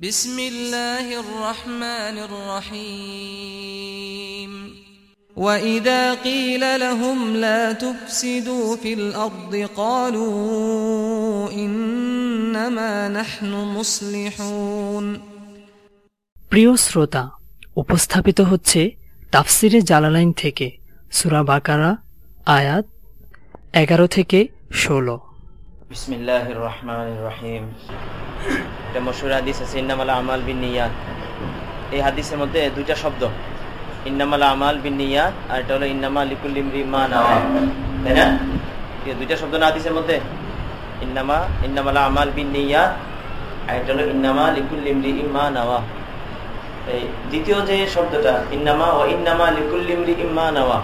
بسم الله الرحمن الرحيم وإذا قيل لهم لا تفسدوا في الأرض قالوا إنما نحن مصلحون প্রিয় শ্রোতা উপস্থাপিত হচ্ছে তাফসিরে জালালাইন থেকে সুরা বাকারা আয়াত এগারো থেকে ষোলো বিসমিল্লাহ রহমান রহিম এটা মশুর হাদিস আছে, ইন্নামাল আমাল বিন নিয়াত এই হাদিসের মধ্যে দুইটা শব্দ। ইন্নামাল আমাল বিন নিয়াত আর এটা হলো ইন্নামা লিকুল ইমরি মা নাওয়া। তাই না? দুইটা শব্দ না হাদিসের মধ্যে? ইন্নামা, ইন্নামাল আমাল বিন নিয়াত আর এটা হলো ইন্নামা লিকুল ইমরি মা নাওয়া। এই দ্বিতীয় যে শব্দটা, ইন্নামা ও ইন্নামা লিকুল ইমরি মা নাওয়া,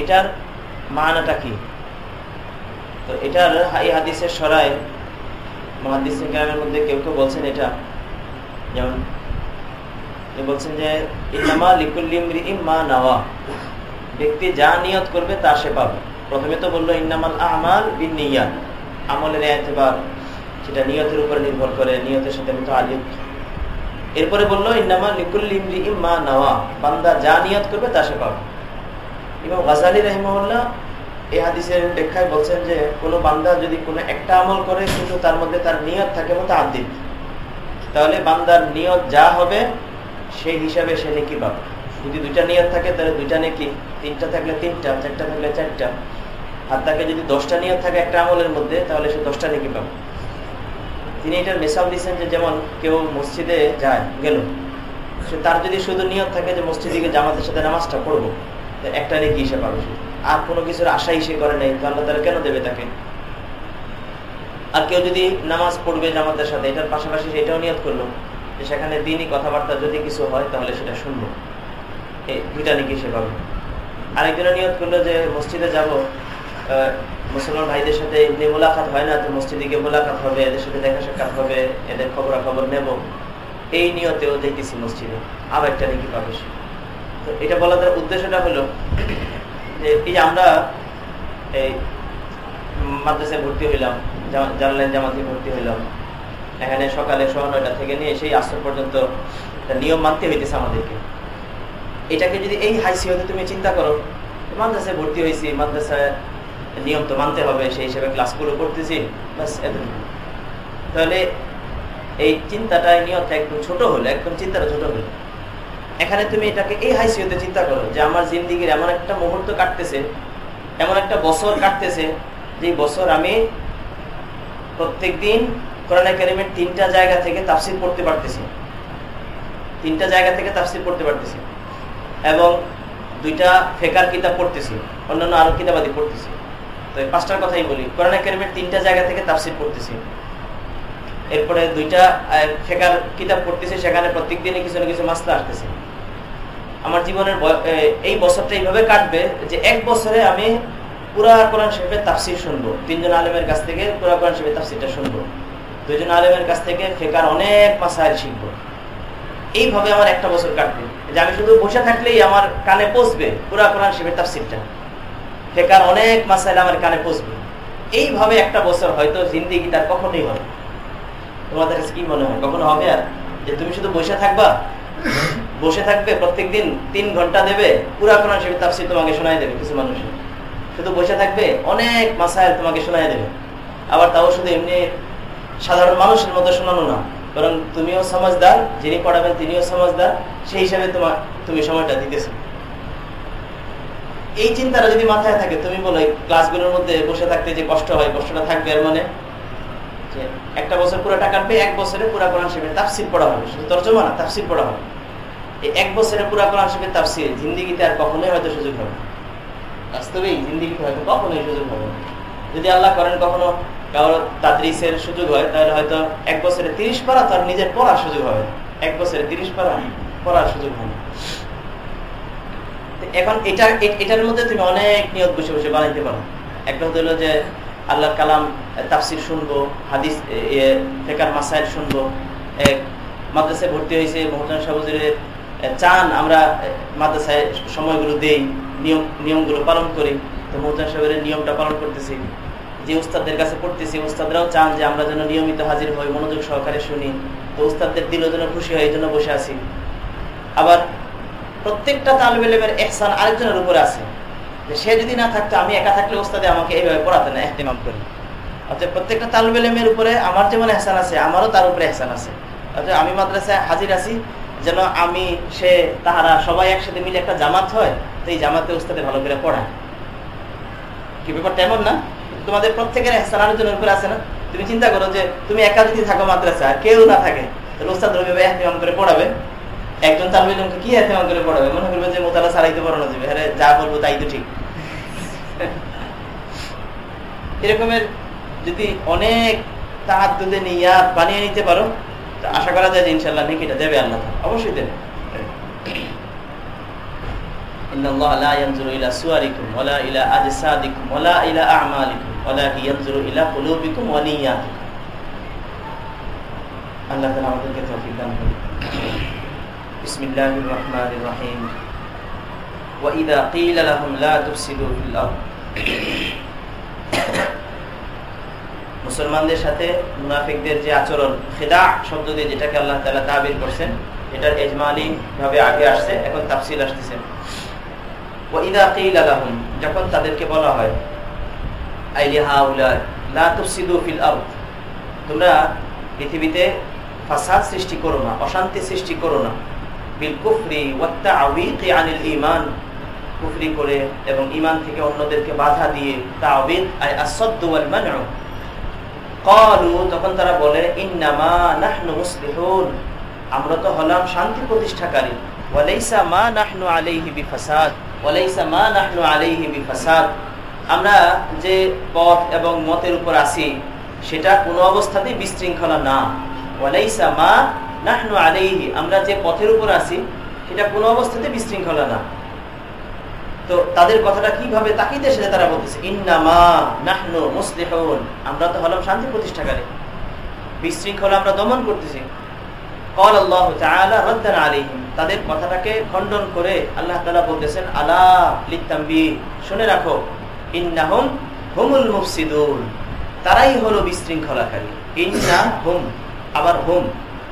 এটার মানাটা কি? তো এটার এই হাদিসের মহাদিস গ্রামের মধ্যে কেউ কেউ বলছেন এটা। যেমন বলছেন যে, ইন্নামা লিকুল্লিমরি ইম্মা নাওয়া। ব্যক্তি যা নিয়ত করবে তা সে পাবে। প্রথমে তো বলল, ইন্নামাল আমাল বিন আমলের এতবার সেটা নিয়তের উপরে নির্ভর করে, নিয়তের সাথে মতো আলিম এরপরে বলল, ইন্নামা লিকুল্লিমরি ইম্মা নাওয়া। বান্দা যা নিয়ত করবে তা সে পাবে। এবং গাজালি রহিমউল্লাহ এই হাদিসের ব্যাখ্যায় বলছেন যে, কোনো বান্দা যদি কোনো একটা আমল করে কিন্তু তার মধ্যে তার নিয়ত থাকে মতো আদিত তাহলে বান্দার নিয়ত যা হবে, সেই হিসাবে সে নেকি পাবে। যদি দুইটা নিয়ত থাকে, তাহলে দুইটা নেকি। তিনটা থাকলে তিনটা, চারটা থাকলে চারটা। আর তাকে যদি দশটা নিয়ত থাকে একটা আমলের মধ্যে, তাহলে সে দশটা নেকি পাবে। তিনি এটার মেসাল দিচ্ছেন যে, যেমন কেউ মসজিদে যায়, গেল। সে তার যদি শুধু নিয়ত থাকে যে, মসজিদে জামাতের সাথে নামাজটা পড়ব একটা নেকি হিসেবে পাবে শুধু আর কোনো কিছুর আশাই সে করে নাই, তো আল্লাহ তারা কেন দেবে তাকে? আর কেউ যদি নামাজ পড়বে জামাতের সাথে, এটার পাশাপাশি সেটাও নিয়ত করল যে সেখানে দিনই কথাবার্তা যদি কিছু হয়, তাহলে সেটা শুনব। দুইটা নাকি সে পাবে আরেকজনে নিয়ত করল যে, মসজিদে যাব মুসলমান ভাইদের সাথে এমনি মোলাকাত হয় না, তো মসজিদে গিয়ে মোলাকাত হবে, এদের সাথে দেখা সাক্ষাৎ হবে, এদের খবরাখবর নেব। এই নিয়তেও দেখতেছি মসজিদে। আবার একটা নাকি পাবে তো এটা বলার উদ্দেশ্যটা হলো যে এই আমরা, এই, মাদ্রাসায় ভর্তি হইলাম জানলেন জামাতে ভর্তি হইলাম। এখানে সকালে সোয়া নয়টা থেকে নিয়ে সেই আসর পর্যন্ত নিয়ম মানতে হইতেছে আমাদেরকে। এটাকে যদি এই হাইসিয়তে তুমি চিন্তা করো, মাদ্রাসায় ভর্তি হয়েছি মাদ্রাসায় নিয়ম তো মানতে হবে, সেই হিসেবে ক্লাসগুলো করতেছি বাস এত তাহলে এই চিন্তাটা নিয়তটা একদম ছোট হলো, একদম চিন্তাটা ছোট হলো। এখানে তুমি এটাকে এই হাইসিয়তে চিন্তা করো যে আমার জিন্দিগির এমন একটা মুহূর্ত কাটতেছে, এমন একটা বছর কাটতেছে যে বছর আমি প্রত্যেক দিন কোরআন একাডেমির তিনটা জায়গা থেকে তাফসির পড়তে পারতেছি। তিনটা জায়গা থেকে তাফসির পড়তে পারতেছি। এবং দুইটা ফেকার কিতাব পড়তেছি, অন্যান্য আরও কিতাবাদি পড়তেছি। তো এই পাঁচটার কথাই বলি, কোরআন একাডেমির তিনটা জায়গা থেকে তাফসির পড়তেছি। এরপরে দুইটা ফেকার কিতাব পড়তেছি, সেখানে প্রত্যেক দিনই কিছু না কিছু মাসলা আসতেছে। আমার জীবনের এই বছরটা এইভাবে কাটবে যে এক বছরে আমি পুরা কোরআন শরীফের তাফসির শুনব। তিনজন আলেমের কাছ থেকে পুরা কোরআন শরীফের তাফসিরটা শুনব। দুইজন আলেমের কাছ থেকে ফেকার অনেক মাসাইল শিখব। এইভাবে আমার একটা বছর কাটবে। যে আমি শুধু বসে থাকলেই আমার কানে পৌঁছবে পুরা কোরআন শরীফের তাফসিরটা। ফেকার অনেক মাসাইল আমার কানে পৌঁছবে। এইভাবে একটা বছর হয়তো জিন্দিগি তার কখনোই হবে তোমাদের কাছে কি মনে হয়? কখনো হবে আর? যে তুমি শুধু বসে থাকবা? বসে থাকবে, প্রত্যেকদিন তিন ঘণ্টা দেবে, পুরা কোরআন শরীফ তাফসির তোমাকে শোনাই দেবে কিছু মানুষ। শুধু বসে থাকবে, অনেক মাসাইল তোমাকে শোনাই দেবে। আবার তাও শুধু এমনি সাধারণ মানুষের মতো শোনানো না কারণ তুমিও সমাজদার, যিনি পড়াবেন তিনিও সমাজদার, সেই হিসাবে তোমার তুমি সময়টা দিতেছো। এই চিন্তাটা যদি মাথায় থাকে, তুমি বলো ক্লাসগুলোর মধ্যে বসে থাকতে যে কষ্ট হয়, কষ্টটা থাকবে আর মানে? একটা বছর পুরোটা কাটবে এক বছরে পুরা কোরআন শরীফের তাফসির পড়া হবে, শুধু তর্জমা না, তাফসির পড়া হবে। এক বছরে পুরা কোরআন শরীফের তাফসির জিন্দিগিতে আর কখনোই হয়তো সুযোগ হবে বাস্তবেই জিন্দিগিতে হয়তো কখনোই সুযোগ হবে যদি আল্লাহ করেন কখনো কারও তাদরিসের সুযোগ হয়, তাহলে হয়তো এক বছরে তিরিশ পারা তার নিজের পড়ার সুযোগ হবে। এক বছরে তিরিশ পারা পড়ার সুযোগ হবে। এখন এটা, এটার মধ্যে তুমি অনেক নিয়ত বসে বসে বানাইতে পারো। একটা হলো যে আল্লাহ কালাম তাফসির শুনব, হাদিস ফেকার মাসাইল শুনব। মাদ্রাসায় ভর্তি হয়েছে মোহতান সাহুজুরের চান, আমরা মাদ্রাসায় সময়গুলো দেই, নিয়ম, নিয়মগুলো পালন করি। তো মোহতান সাহেবের নিয়মটা পালন করতেছি। যে উস্তাদের কাছে পড়তেছি, উস্তাদরাও চান যে আমরা যেন নিয়মিত হাজির হই, মনোযোগ সহকারে শুনি। তো উস্তাদদের দিল জন্য খুশি হয়, এই জন্য বসে আছি। আবার প্রত্যেকটা তালবেলেমের এহসান আরেকজনের উপরে আছে। যে সে যদি না থাকতো, আমি একা থাকলে ওস্তাদে আমাকে এইভাবে পড়াতে না, এহতিমাম করি। অর্থাৎ প্রত্যেকটা তালবেলেমের উপরে আমার যেমন এহসান আছে, আমারও তার উপরে এহসান আছে। অর্থাৎ আমি মাদ্রাসায় হাজির আছি যেন আমি, সে, তাহারা সবাই একসাথে মিলে একটা জামাত হয়, তো এই জামাতে উস্তাদে ভালো করে পড়ায়। কি ব্যাপারটা এমন না? তোমাদের প্রত্যেকের এহসান আলোচনার উপরে আছে না? তুমি চিন্তা করো যে, তুমি একা যদি থাকো মাদ্রাসা আর কেউ না থাকে, তাহলে উস্তাদ রবি এহতিমাম করে পড়াবে। একজন তালবে জনকে কি এহতিমাম করে পড়াবে? মনে করবে যে, মোতালা সারাইতে পড়ানো যাবে। আরে, যা বলব তাই তো ঠিক। এরকমের যদি অনেক তাহার নিয়ে বানিয়ে নিতে পারো আশা করা যায় যে ইনশাল্লাহ নেকিটা দেবে আল্লাহ অবশ্যই দেবে إن الله لا ينظر إلى صوركم ولا إلى أجسادكم ولا إلى أعمالكم ولكن ينظر إلى قلوبكم ونياتكم আল্লাহ তাআলা আমাদেরকে তৌফিক দান করুন بسم الله الرحمن الرحيم وإذا قيل لهم لا تفسدوا في الأرض মুসলমানদের সাথে মুনাফিকদের যে আচরণ, খেদা শব্দ দিয়ে যেটাকে আল্লাহ তালা তাবির করছেন, এটার এজমালি ভাবে আগে আসছে, এখন তাফসিল আসতেছে। আলাহুম যখন তাদেরকে বলা হয় তোমরা পৃথিবীতে ফাসাদ সৃষ্টি করো না, অশান্তি সৃষ্টি করো না। বিল কুফরি ওয়াত তাআউযী আনিল ঈমান, কুফরি করে এবং ঈমান থেকে অন্যদেরকে বাধা দিয়ে তাআউযী আই আসদ্দু ওয়াল তখন তারা বলে, ইন্নামা আমরা তো হলাম শান্তি প্রতিষ্ঠাকারী। ওয়ালাইসা মা নাহনু আলাইহি বিফাসাদ। ওয়ালাইসা মা নাহনু আলাইহি বিফাসাদ। আমরা যে পথ এবং মতের উপর আছি, সেটা কোনো অবস্থাতেই বিশৃঙ্খলা না। ওয়ালাইসা মা নাহনু আলাইহি। আমরা যে পথের উপর আছি, সেটা কোনো অবস্থাতে বিশৃঙ্খলা না। তো তাদের কথাটা কীভাবে তাকিতে সেটা তারা বলতেছে, ইন্নামা নাহনু আমরা তো হলাম শান্তি প্রতিষ্ঠাকারী। বিশৃঙ্খলা আমরা দমন করতেছি। কল আল্লাহ রদ্দান তাদের কথাটাকে খণ্ডন করে আল্লাহ তালা বলতেছেন, আলা লিত্তাম্বি শুনে রাখো, ইন্নাহম হুমুল মুফসিদুল তারাই হলো বিশৃঙ্খলাকারী। ইন্না হুম। আবার হুম।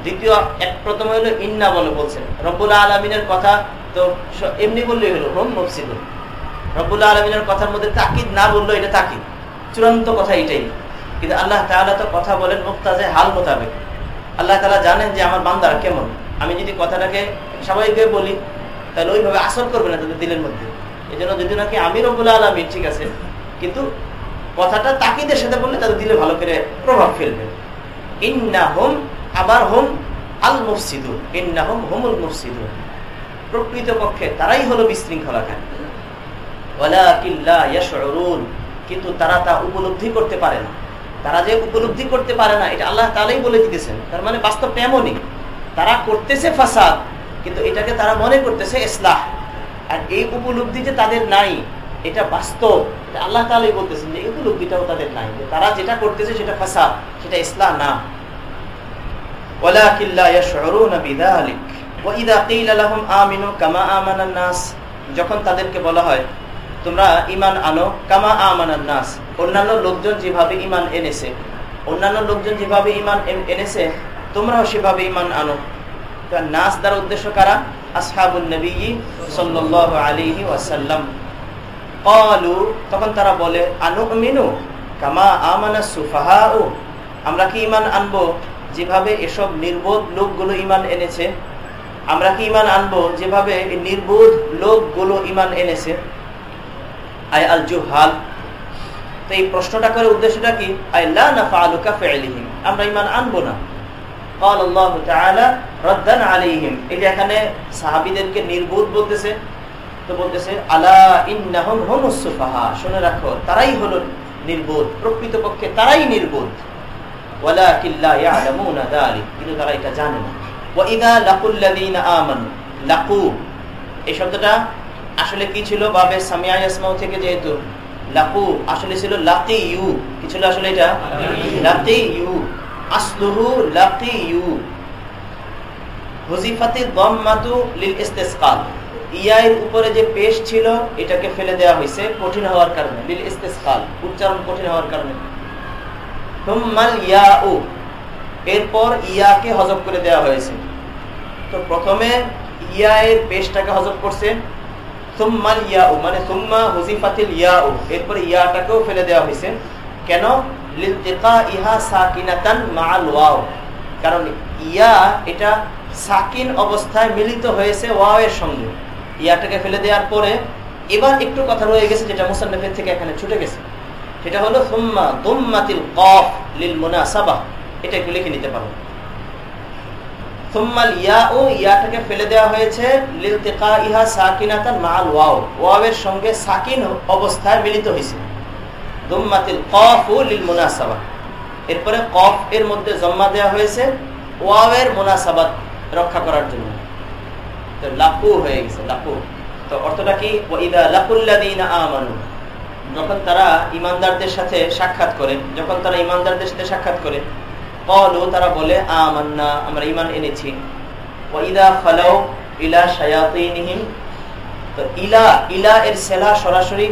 দ্বিতীয় এক প্রথম হলো ইন্না বলে বলছেন। রব্বুল আলমিনের কথা তো এমনি বললেই হলো হোম মুফসিদুন রব্বুল আলমিনের কথার মধ্যে তাকিদ না বলল এটা তাকিদ। চূড়ান্ত কথা এটাই কিন্তু আল্লাহ তাআলা তো কথা বলেন মুক্তাজে হাল মোতাবেক। আল্লাহ তালা জানেন যে আমার বান্দার কেমন। আমি যদি কথাটাকে স্বাভাবিকভাবে বলি, তাহলে ওইভাবে আসর করবে না তাদের দিলের মধ্যে। এই জন্য যদি নাকি আমি রব্বুল আলমী ঠিক আছে, কিন্তু কথাটা তাকিদের সাথে বললে তাদের দিলে ভালো করে প্রভাব ফেলবে। ইন্না হোম আবার হোম আল মুফসিদুর ইন্না হোম হোমুল মুফসিদুর প্রকৃত পক্ষে তারাই হলো বিশৃঙ্খলাকারী। কিন্তু তারা তা উপলব্ধি করতে পারে না। তারা যে উপলব্ধি করতে পারে না, এটা আল্লাহ তালাই বলে দিতেছেন তার মানে বাস্তবটা এমনই। তারা করতেছে ফাসাদ, কিন্তু এটাকে তারা মনে করতেছে ইসলাহ। আর এই উপলব্ধি যে তাদের নাই, এটা বাস্তব। এটা আল্লাহ তালাই বলতেছেন যে এই উপলব্ধিটাও তাদের নাই। তারা যেটা করতেছে সেটা ফাসাদ, সেটা ইসলাহ না। যখন তাদেরকে বলা হয়, তোমরা ইমান আনো কামা আমানান নাস। অন্যান্য লোকজন যেভাবে ইমান এনেছে, অন্যান্য লোকজন যেভাবে ইমান এনেছে, তোমরাও সেভাবে ইমান আনো। নাস দ্বারা উদ্দেশ্য কারা? ওয়াসাল্লাম। তখন তারা বলে কামা আমরা কি ইমান আনব? যেভাবে এসব নির্বোধ লোকগুলো ইমান এনেছে আমরা কি ইমান আনবো যেভাবে নির্বোধ লোকগুলো ইমান এনেছে আই আল জুহাল তো এই প্রশ্নটা করে উদ্দেশ্যটা কি আমরা ইমান আনবো না قال الله تعالى ردا عليهم এই যে এখানে সাহাবীদেরকে নির্বোধ বলতেছে তো বলতেছে আলা ইন্নাহুম হুমুস সুফাহা শুনে রাখো তারাই হলো নির্বোধ প্রকৃতপক্ষে তারাই নির্বোধ ওয়ালাকিন লা ইয়ালামুনা যালিক কিন্তু তারা এটা জানে না লাকু। এই শব্দটা আসলে কি ছিল? বাবে সামিয়া ইয়াসমাউ থেকে যেহেতু লাকু আসলে ছিল লাকি ইউ কি ছিল আসলে এটা? লাকি ইউ আসলুহু লাকি ইউ হুজিফাতি দম্মাতু লিল ইস্তিসকাল। ইয়ার উপরে যে পেশ ছিল এটাকে ফেলে দেওয়া হয়েছে কঠিন হওয়ার কারণে লিল ইস্তিসকাল উচ্চারণ কঠিন হওয়ার কারণে। ইয়াউ। এরপর ইয়াকে হজব করে দেওয়া হয়েছে। তো প্রথমে ইয়া এর পেশটাকে হজব করছে। সুম্মাল ইয়াউ মানে সুম্মা হুজিফাতিল ইয়াউ। এরপরে ইয়াটাকেও ফেলে দেওয়া হয়েছে। কেন? লিলতিকা ইহা সাকিনাতান মাআল ওয়াও। কারণ ইয়া এটা সাকিন অবস্থায় মিলিত হয়েছে ওয়াও এর সঙ্গে। ইয়াটাকে ফেলে দেওয়ার পরে এবার একটু কথা রয়ে গেছে যেটা মুসান্নফের থেকে এখানে ছুটে গেছে। সেটা হলো সুম্মা দুম্মাতিল কফ লিল মুনাসাবা এটা একটু লিখে নিতে পারো। ওয়াও। এরপরে কফ এর মধ্যে জম্মা দেওয়া হয়েছে মুনাসাবাত রক্ষা করার জন্য। তো লাকু হয়ে গেছে, লাকু। তো অর্থটা কি? যখন তারা ইমানদারদের সাথে সাক্ষাৎ করে, যখন তারা ইমানদারদের সাথে সাক্ষাৎ করে কলু তারা বলে, আমান্না, আমরা ইমান এনেছি। ওয়াইদা খালাউ ইলা শায়াতিনহিম। তো ইলা ইলা এর সেলা সরাসরি,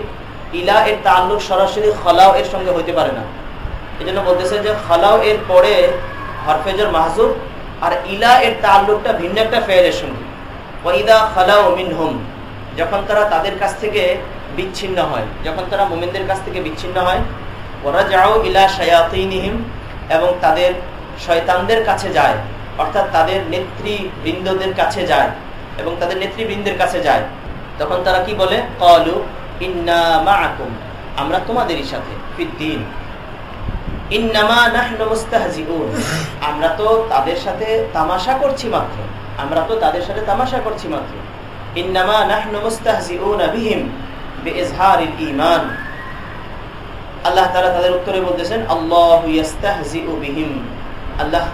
ইলা এর তাল্লুক সরাসরি খলাও এর সঙ্গে হইতে পারে না। এই জন্য বলতেছে যে খলাও এর পরে হরফেজর মাহজুব, আর ইলা এর তাল্লুকটা ভিন্ন একটা ফেয়ের সঙ্গে। ওয়াইদা খালাউ মিনহুম, যখন তারা তাদের কাছ থেকে বিচ্ছিন্ন হয়, যখন তারা মোমিনদের কাছ থেকে বিচ্ছিন্ন হয়। ওরা যাও ইলা শায়াতিনহিম এবং তাদের শয়তানদের কাছে যায়, অর্থাৎ তাদের নেতৃবৃন্দদের কাছে যায় এবং তাদের নেতৃবৃন্দের কাছে যায়। তখন তারা কি বলে? কলু ইন্না মাআকুম আমরা তোমাদেরই সাথে ফিদ্দিন ইন্নামা নাহনু মুস্তাহজিউন আমরা তো তাদের সাথে তামাশা করছি মাত্র, আমরা তো তাদের সাথে তামাশা করছি মাত্র ইন্নামা নাহনু মুস্তাহজিউন বিহিম, বিইজহারিল ঈমান আল্লাহ তালা তাদের উত্তরে বলতেছেন, আল্লাহু বিহিম। আল্লাহ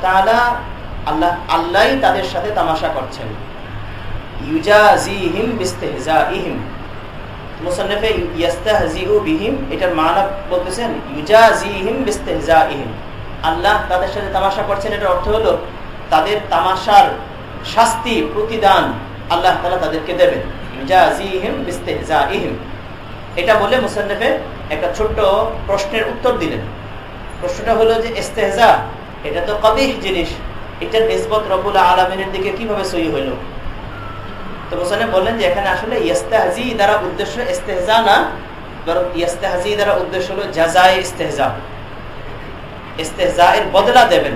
আল্লাহ আল্লাহই তাদের সাথে তামাশা করছেন। ইয়াস্তাহজিউ বিহিম, এটার বলতেছেন আল্লাহ তাদের সাথে তামাশা করছেন, এটার অর্থ হলো তাদের তামাশার শাস্তি, প্রতিদান আল্লাহ তাআলা তাদেরকে দেবেন। বিস্তিহজাইহিম। এটা বলে মুসান্নফে একটা ছোট্ট প্রশ্নের উত্তর দিলেন। প্রশ্নটা হলো যে ইস্তেহজা, এটা তো কবিহ জিনিস, এটার নিসবত রবুল আলমিনের দিকে কীভাবে সই হইল তো মুসানে বললেন যে এখানে আসলে ইস্তেহাজি দ্বারা উদ্দেশ্য ইস্তেহজা না, বরং ইস্তেহাজি দ্বারা উদ্দেশ্য হলো জাজায় ইস্তেহজা। ইস্তেহজা এর বদলা দেবেন।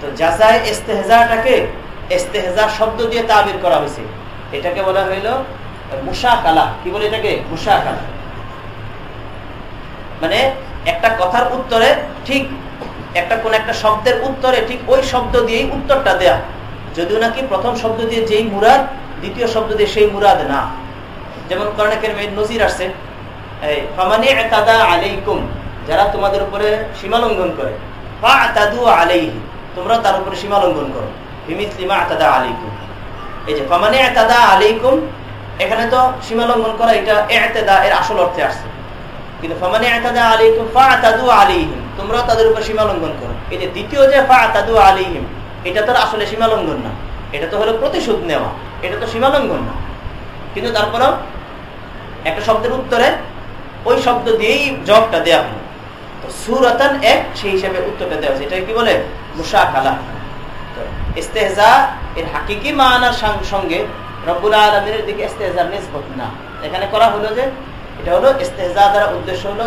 তো জাজায় ইস্তেহজাটাকে ইস্তেহজা শব্দ দিয়ে তাবির করা হয়েছে। এটাকে বলা হইল কি বলে এটাকে? মুশাকালা। মানে একটা কথার উত্তরে ঠিক একটা কোন একটা শব্দের উত্তরে ঠিক ওই শব্দ দিয়েই উত্তরটা দেয়া। যদিও নাকি প্রথম শব্দ দিয়ে যেই মুরাদ, দ্বিতীয় শব্দ দিয়ে সেই মুরাদ না। যেমন কর্ণাকের মেয়ের নজির আসছে যারা তোমাদের উপরে সীমা সীমালঙ্ঘন করে। তোমরা তার উপরে সীমালঙ্ঘন করো। হিমিসলিমা আতাদা আলাইকুম এই যে, ফামানে আলাইকুম এখানে তো সীমালঙ্ঘন করা এটা এতেদা, এর আসল অর্থে আসছে। কিন্তু তোমরাও তাদের উপর সীমালঙ্ঘন করো। এই যে দ্বিতীয় যে ফা আতাদু আলাইহিম, এটা তো আসলে সীমালঙ্ঘন না। এটা তো হলো প্রতিশোধ নেওয়া, এটা তো সীমালঙ্ঘন না। কিন্তু তারপরেও একটা শব্দের উত্তরে ওই শব্দ দিয়েই জবটা দেওয়া হলো। তো সুরতান এক, সেই হিসাবে উত্তরটা দেওয়া হয়েছে। এটা কি বলে? মুসা তো ইস্তেহজা এর হাকিকি মানার সঙ্গে আলমের দিকে না। এখানে করা হলো যে, এটা হলো দ্বারা উদ্দেশ্য হলো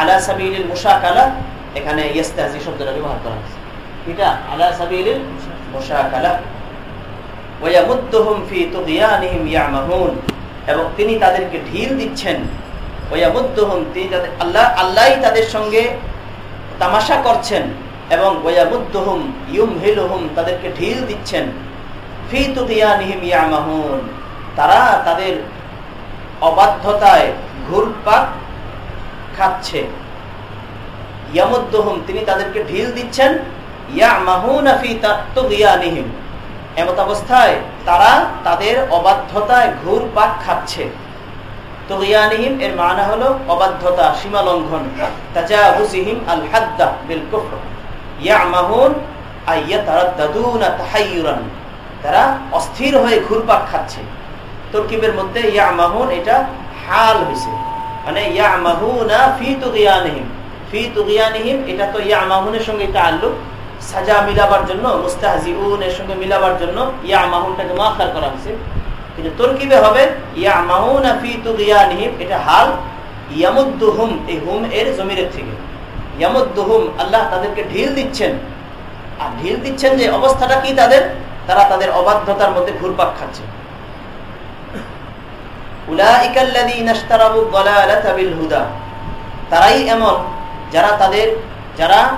আলা সাবিল এখানে ইস্তেহাজি শব্দটা ব্যবহার করা হয়েছে। এটা আলা সাবিল এবং তিনি তাদেরকে ঢিল দিচ্ছেন। আল্লাহ তাদের সঙ্গে তামাশা করছেন। এবং তাদেরকে ঢিল দিচ্ছেন। তারা তাদের অবাধ্যতায় ঘুরপাক খাচ্ছে। তিনি তাদেরকে ঢিল দিচ্ছেন তারা তাদের অবাধ্যতায় ঘুর পাক খাচ্ছে তুগিয়ানিহিম এর মানা হলো অবাধ্যতা সীমা লঙ্ঘন হাদ্দা বিল আইয়াতারাদ্দাদুনা তাহাইয়ুরান। তারা অস্থির হয়ে ঘুরপাক খাচ্ছে। তরকিবের মধ্যে ইয়ামাহুন, এটা হাল হয়েছে মানে ইয়ামাহুনা ফি তুগিয়ানিহিম। ফি তুগিয়ানিহিম, এটা তো ইয়া মাহুনের সঙ্গে তাআল্লুক। সাজা মিলাবার জন্য, মুস্তাহজিউনের সঙ্গে মিলাবার জন্য ইয়া মাহুনটাকে মুআখার করা হয়েছে কিন্তু তরকিবে হবে ইয়া মাহুনা ফি তুগিয়ানিহিম, এটা হাল। ইয়ামুদ্দুহুম, এই হুম এর জমিরের থেকে। ইয়ামুদ্দুহুম, আল্লাহ তাদেরকে ঢিল দিচ্ছেন। আর ঢিল দিচ্ছেন যে অবস্থাটা কি তাদের? তারা তাদের অবাধ্যতার মধ্যে ঘুরপাক খাচ্ছে। তারাই এমন যারা তাদের, যারা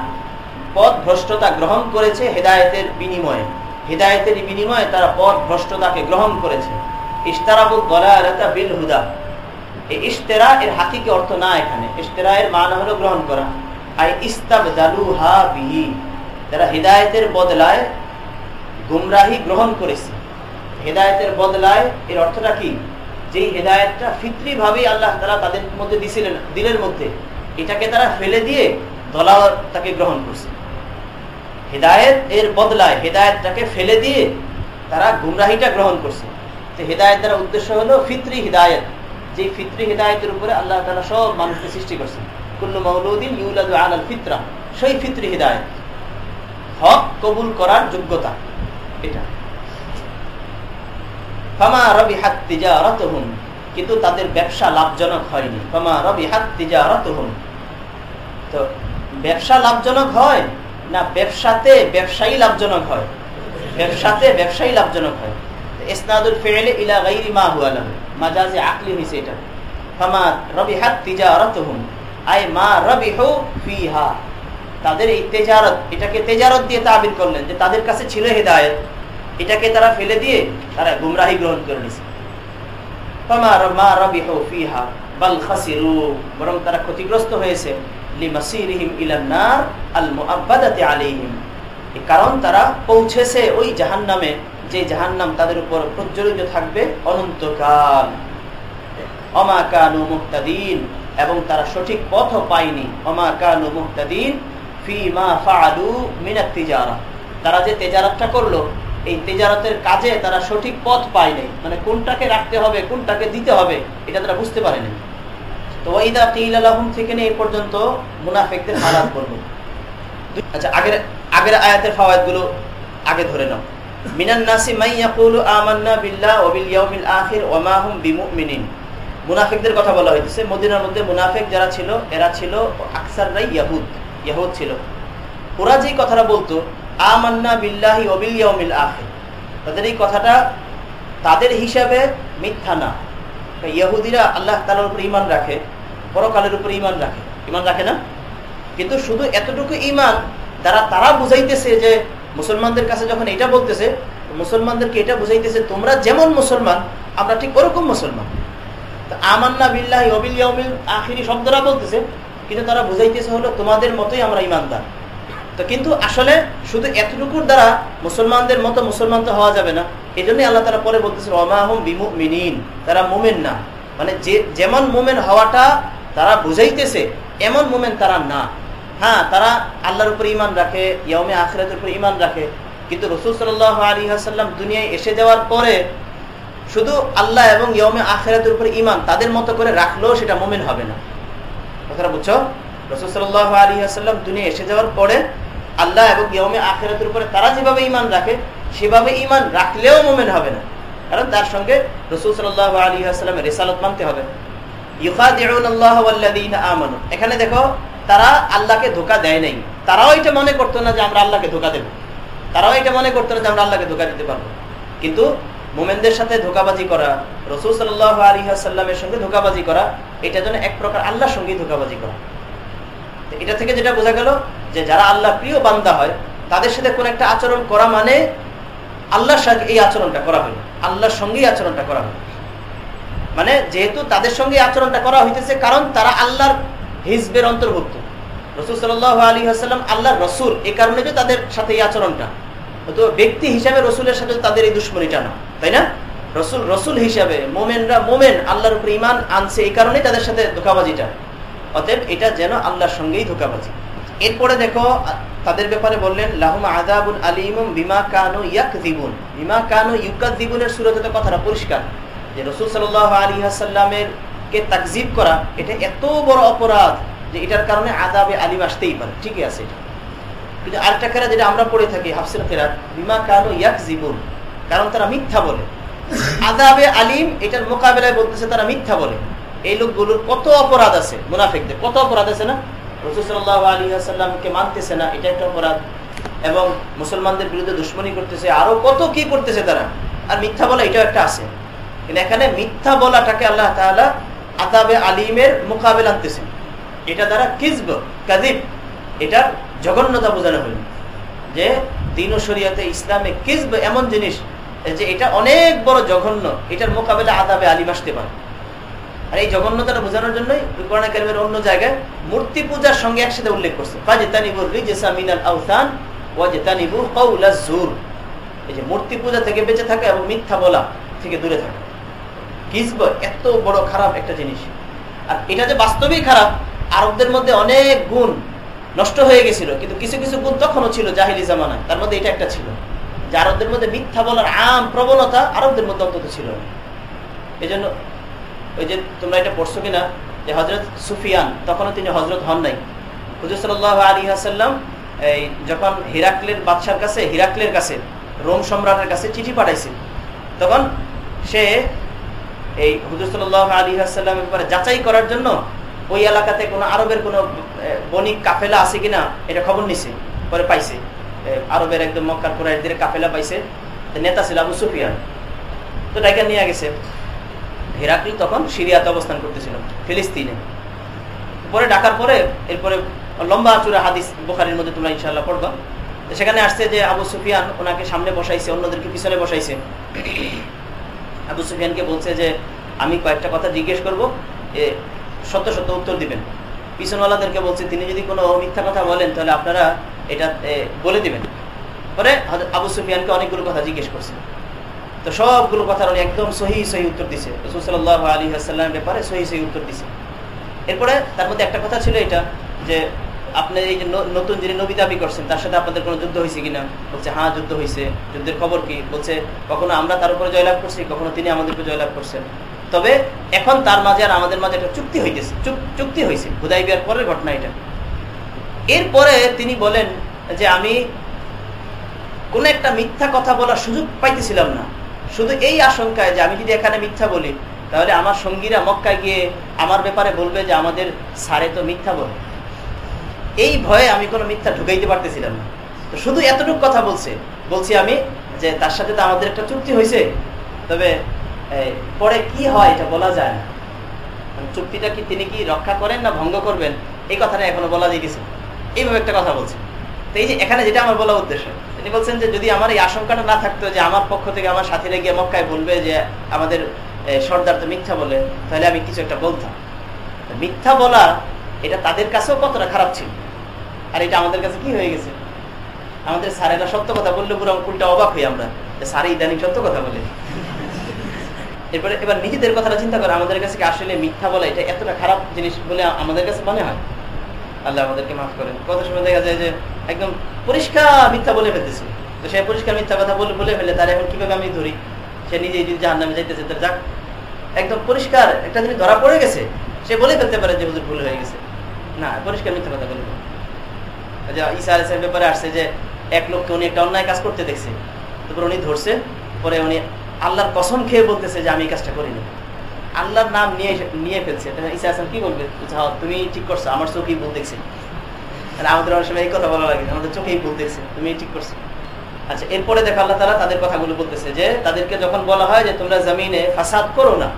পথ ভ্রষ্টতা গ্রহণ করেছে হেদায়তের বিনিময়ে। হেদায়তের বিনিময়ে তারা পথ ভ্রষ্টতাকে গ্রহণ করেছে। ইস্তারাবু দলালতা বিল হুদা এই ইস্তেরা এর হাকিকে অর্থ না এখানে। ইস্তেরা এর মান হলো গ্রহণ করা। আই ইস্তাব হা বিহি। যারা হৃদায়তের বদলায় গুমরাহি গ্রহণ করেছে। হেদায়তের বদলায় এর অর্থটা কি? যেই হেদায়তটা ফিত্রি ভাবেই আল্লাহ তারা তাদের মধ্যে দিছিলেন, দিলের মধ্যে, এটাকে তারা ফেলে দিয়ে দলালতাকে গ্রহণ করছে। হেদায়ত এর বদলায় হেদায়তটাকে ফেলে দিয়ে তারা গুমরাহিটা গ্রহণ করছে। তো হেদায়ত দ্বারা উদ্দেশ্য হলো ফিত্রি হৃদায়ত। যে ফিত্রি হৃদায়তের উপরে আল্লাহ তারা সব মানুষকে সৃষ্টি করছে। কুল্লু মৌলুদ্দিন ইউলাদ আল ফিতরা। সেই ফিত্রি হৃদায়ত। হক কবুল করার যোগ্যতা। এটা। ফামা রবি হাত কিন্তু তাদের ব্যবসা লাভজনক হয়নি। ফামা রবি হাত তিজারত তো ব্যবসা লাভজনক হয় না ব্যবসাতে ব্যবসায়ী লাভজনক হয়? ব্যবসাতে ব্যবসায়ী লাভজনক হয়। ইসনাদুল ফেলে ইলা গাইরি মা মাজাজে আকলি হইছে এটা। ফামা রবি হাত আই মা রবি হু তাদের এই তেজারত, এটাকে তেজারত দিয়ে তাবির করলেন, যে তাদের কাছে ছিল হেদায়ত, এটাকে তারা ফেলে দিয়ে তারা গুমরাহি গ্রহণ করে নিছে। বরং তারা ক্ষতিগ্রস্ত হয়েছে কারণ তারা পৌঁছেছে ওই জাহান নামে যে জাহান নাম তাদের উপর প্রজ্বলিত থাকবে অনন্তকাল। অমা কানু মুক্তাদিন এবং তারা সঠিক পথও পায়নি। অমা কানু মুক্তাদিন তারা যে তেজারতটা করল, এই তেজারতের কাজে তারা সঠিক পথ পায় নাই। মানে কোনটাকে রাখতে হবে, কোনটাকে দিতে হবে, এটা তারা বুঝতে পারেনি তো ওইদা কিল আলহম থেকে নিয়ে এই পর্যন্ত মুনাফেকদের হালাত করব আচ্ছা আগের আগের আয়াতের ফাওয়ায়দগুলো আগে ধরে নাও। মিনান নাসি মাই ইয়াকুলু আমান্না বিল্লাহ ওয়া বিল ইয়াউমিল আখির ওয়া মা হুম বিমুমিনিন। মুনাফিকদের কথা বলা হয়েছে মদিনার মধ্যে মুনাফিক যারা ছিল, এরা ছিল আকসাররাই ইয়াহুদ। ইয়াহুদ ছিল। ওরা যেই কথাটা বলতো, আমান্না বিল্লাহি অবিল আখির তাদের এই কথাটা তাদের হিসাবে মিথ্যা না। ইয়াহুদিরা আল্লাহ তালার উপর ইমান রাখে, পরকালের উপর ইমান রাখে। ইমান রাখে না? কিন্তু শুধু এতটুকু ইমান তারা তারা বুঝাইতেছে যে মুসলমানদের কাছে যখন এটা বলতেছে, মুসলমানদেরকে এটা বুঝাইতেছে, তোমরা যেমন মুসলমান, আমরা ঠিক ওরকম মুসলমান। আমান্না বিল্লাহি অবিল আখিরি শব্দরা বলতেছে কিন্তু তারা বুঝাইতেছে হলো, তোমাদের মতোই আমরা ইমানদার। তো কিন্তু আসলে শুধু এতটুকুর দ্বারা মুসলমানদের মতো মুসলমান তো হওয়া যাবে না। এই জন্যই আল্লাহ তারা পরে বলতেছে রমাহম বিমু তারা মোমেন না। মানে যে, যেমন মোমেন হওয়াটা তারা বুঝাইতেছে, এমন মোমেন তারা না। হ্যাঁ তারা আল্লাহর উপর ইমান রাখে ইয়মে আখরাতের উপর ইমান রাখে। কিন্তু রসুল সাল্লাহ আলী হাসাল্লাম দুনিয়ায় এসে যাওয়ার পরে শুধু আল্লাহ এবং ইয়মে আখেরাতের উপর ইমান তাদের মতো করে রাখলেও সেটা মোমেন হবে না। কথাটা বুঝছ? রসুল সাল্লাহ আলী আসাল্লাম দুনিয়া এসে যাওয়ার পরে আল্লাহ এবং ইয়মে আখেরাতের উপরে তারা যেভাবে ইমান রাখে, সেভাবে ইমান রাখলেও মোমেন হবে না। কারণ তার সঙ্গে রসুল সাল্লাহ আলী আসসালামের রেসালত মানতে হবে। এখানে দেখো, তারা আল্লাহকে ধোকা দেয় নাই। তারাও এটা মনে করতো না যে আমরা আল্লাহকে ধোকা দেব। তারাও এটা মনে করতো না যে আমরা আল্লাহকে ধোকা দিতে পারব। কিন্তু মোমেনদের সাথে ধোকাবাজি করা রসুল সাল্লাহ আলী সঙ্গে ধোকাবাজি করা, এটা যেন এক প্রকার আল্লাহর সঙ্গে ধোকাবাজি করা। এটা থেকে যেটা বোঝা গেল যে যারা আল্লাহ প্রিয় বান্দা হয়, তাদের সাথে কোন একটা আচরণ করা মানে আল্লাহর সাথে এই আচরণটা করা হলো। আল্লাহর সঙ্গেই আচরণটা করা হলো। মানে যেহেতু তাদের সঙ্গে আচরণটা করা হইতেছে কারণ তারা আল্লাহর হিজবের অন্তর্ভুক্ত। রসুল সাল আলী আসাল্লাম আল্লাহর রসুল এই কারণে যে তাদের সাথে এই আচরণটা। তো ব্যক্তি হিসাবে রসুলের সাথে তাদের এই দুশ্মনীটা না, তাই না? রসুল রসুল হিসাবে মোমেনরা মোমেন, আল্লাহর উপর ইমান আনছে এই কারণেই তাদের সাথে ধোকাবাজিটা। অতএব এটা যেন আল্লাহর সঙ্গেই ধোকাবাজি। এরপরে দেখো, তাদের ব্যাপারে বললেন, লাহুম আজাবুল আলিম বিমা কানু ইয়াক জীবন বিমা কানু ইউকাত জীবনের সুরতে কথাটা পরিষ্কার। যে রসুল সাল আলী আসাল্লামের কে তাকজিব করা, এটা এত বড় অপরাধ যে এটার কারণে আদাবে আলিম আসতেই পারে। ঠিকই আছে এটা। কিন্তু আরেকটা খেরা যেটা আমরা পড়ে থাকি, হাফসিল খেরা বিমা কানো ইয়াক জীবন কারণ তারা মিথ্যা বলে। আদাবে আলিম এটার মোকাবেলায় বলতেছে, তারা মিথ্যা বলে। এই লোকগুলোর কত অপরাধ আছে? মুনাফিকদের কত অপরাধ আছে না? রসুল্লাহ আলী আসাল্লামকে মানতেছে না, এটা একটা অপরাধ। এবং মুসলমানদের বিরুদ্ধে দুশ্মনী করতেছে, আরও কত কি করতেছে তারা? আর মিথ্যা বলা এটাও একটা আছে। কিন্তু এখানে মিথ্যা বলাটাকে আল্লাহ তাআলা আতাবে আলিমের মোকাবেলা আনতেছেন এটা দ্বারা কিজব কাদিব এটার জঘন্যতা বোঝানো হল। যে দিন ও শরিয়াতে ইসলামে কিজব এমন জিনিস যে এটা অনেক বড় জঘন্য, এটার মোকাবেলা আদাবে আলিম আসতে পারে। আর এই জঘন্যতাটা বোঝানোর জন্যই কোরআন কারিমের অন্য জায়গায় মূর্তি পূজার সঙ্গে একসাথে উল্লেখ করছে। এই যে মূর্তি পূজা থেকে বেঁচে থাকা এবং মিথ্যা বলা থেকে দূরে থাকা। কিসব এত বড় খারাপ একটা জিনিস। আর এটা যে বাস্তবেই খারাপ, আরবদের মধ্যে অনেক গুণ নষ্ট হয়ে গেছিল, কিন্তু কিছু কিছু গুণ তখনও ছিল জাহিলি জামানায়। তার মধ্যে এটা একটা ছিল। যে আরবদের মধ্যে মিথ্যা বলার আম প্রবণতা আরবদের মধ্যে অন্তত ছিল। এই জন্য ওই যে তোমরা এটা পড়ছো কিনা, যে হজরত সুফিয়ান, তখনও তিনি হজরত হন নাই। হুজুর সাল্লাহ আলী হাসাল্লাম এই যখন হিরাকলের বাদশার কাছে, হিরাকলের কাছে, রোম সম্রাটের কাছে চিঠি পাঠাইছে, তখন সে এই হুজুর সাল্লাহ আলী আসাল্লামের ব্যাপারে যাচাই করার জন্য ওই এলাকাতে কোনো আরবের কোনো বণিক কাফেলা আছে কিনা, এটা খবর নিছে, পরে পাইছে। আরবের একদম মক্কার কুরাইদের কাফেলা পাইছে। নেতা ছিল আবু সুফিয়ান। তো ডাইকা নিয়ে গেছে। হেরাকলি তখন সিরিয়াতে অবস্থান করতেছিল, ফিলিস্তিনে। পরে ডাকার পরে, এরপরে লম্বা চূড়া হাদিস বোখারির মধ্যে তোমরা ইনশাল্লাহ পড়বা। সেখানে আসছে যে আবু সুফিয়ান ওনাকে সামনে বসাইছে, অন্যদেরকে পিছনে বসাইছে। আবু সুফিয়ানকে বলছে যে, আমি কয়েকটা কথা জিজ্ঞেস করব সত্য সত্য উত্তর দিবেন। পিছনওয়ালাদেরকে বলছে, তিনি যদি কোনো মিথ্যা কথা বলেন, তাহলে আপনারা এটা বলে দিবেন। পরে আবু সুফিয়ানকে অনেকগুলো কথা জিজ্ঞেস করছে। তো সবগুলো কথার উনি একদম সহি সহি উত্তর দিছে। রসুল্লাহ আলী আসাল্লাম ব্যাপারে সহি সহি উত্তর দিছে। এরপরে তার মধ্যে একটা কথা ছিল এটা, যে আপনি এই যে নতুন যিনি নবী দাবি করছেন, তার সাথে আপনাদের কোনো যুদ্ধ হয়েছে কিনা? বলছে হ্যাঁ যুদ্ধ হয়েছে। যুদ্ধের খবর কি? বলছে, কখনো আমরা তার উপরে জয়লাভ করছি, কখনো তিনি আমাদের উপরে জয়লাভ করছেন। তবে এখন তার মাঝে আর আমাদের মাঝে একটা চুক্তি হইতেছে চুক্তি হয়েছে হুদাই বিয়ার পরের ঘটনা এটা। এরপরে তিনি বলেন যে আমি কোন একটা মিথ্যা কথা বলার সুযোগ পাইতেছিলাম না। শুধু এই আশঙ্কায় যে আমি যদি এখানে মিথ্যা বলি, তাহলে আমার সঙ্গীরা মক্কায় গিয়ে আমার ব্যাপারে বলবে যে আমাদের সারে তো মিথ্যা বলে। এই ভয়ে আমি কোনো মিথ্যা ঢুকাইতে পারতেছিলাম না। তো শুধু এতটুকু কথা বলছে। বলছি আমি যে তার সাথে তো আমাদের একটা চুক্তি হয়েছে তবে পরে কি হয় এটা বলা যায় না। চুক্তিটা কি তিনি কি রক্ষা করেন না ভঙ্গ করবেন? এই কথাটা এখনও বলা যাইতেছে এইভাবে একটা কথা বলছে। তো এই যে এখানে যেটা আমার বলা উদ্দেশ্য, তিনি বলছেন যে যদি আমার এই আশঙ্কাটা না থাকতো যে আমার পক্ষ থেকে আমার সাথীরা গিয়ে মক্কায় বলবে যে আমাদের সর্দার তো মিথ্যা বলে, তাহলে আমি কিছু একটা বলতাম। মিথ্যা বলা, এটা তাদের কাছেও কতটা খারাপ ছিল? আর এটা আমাদের কাছে কি হয়ে গেছে? আমাদের স্যারেরা সত্য কথা বললে পুরো উল্টা অবাক হই আমরা স্যারে ইদানিং সত্য কথা বলে। এরপরে এবার নিজেদের কথাটা চিন্তা করে আমাদের কাছে আসলে মিথ্যা বলা এটা এতটা খারাপ জিনিস বলে আমাদের কাছে মনে হয়? আল্লাহ আমাদেরকে মাফ করেন। কত সময় দেখা যায় যে একদম পরিষ্কার মিথ্যা বলে ফেলতেছে। তো সে পরিষ্কার মিথ্যা কথা বলে বলে ফেলে, তার এখন কীভাবে আমি ধরি? সে নিজে যদি জাহান নামে যাইতেছে তার যাক। একদম পরিষ্কার একটা জিনিস ধরা পড়ে গেছে, সে বলে ফেলতে পারে যে হুজুর ভুল হয়ে গেছে। না, পরিষ্কার মিথ্যা কথা বলে ঈসা আলিসের ব্যাপারে আসছে যে, এক লোককে উনি একটা অন্যায় কাজ করতে দেখছে। তারপর উনি ধরছে, পরে উনি আল্লাহর কসম খেয়ে বলতেছে যে আমি এই কাজটা করিনি। আল্লাহর নাম নিয়ে নিয়ে ফেলছে। ঈসা হাসান কি বলবে? তুমি ঠিক করছ, আমার চোখেই ভুল দেখছি। আমাদের অনেক সময় এই কথা বলা লাগে আমাদের চোখেই ভুল দেখছে, তুমি ঠিক করছ। আচ্ছা এরপরে দেখো আল্লাহ তালা তাদের কথাগুলো বলতেছে যে, তাদেরকে যখন বলা হয় যে, তোমরা জমিনে ফাসাদ করো না।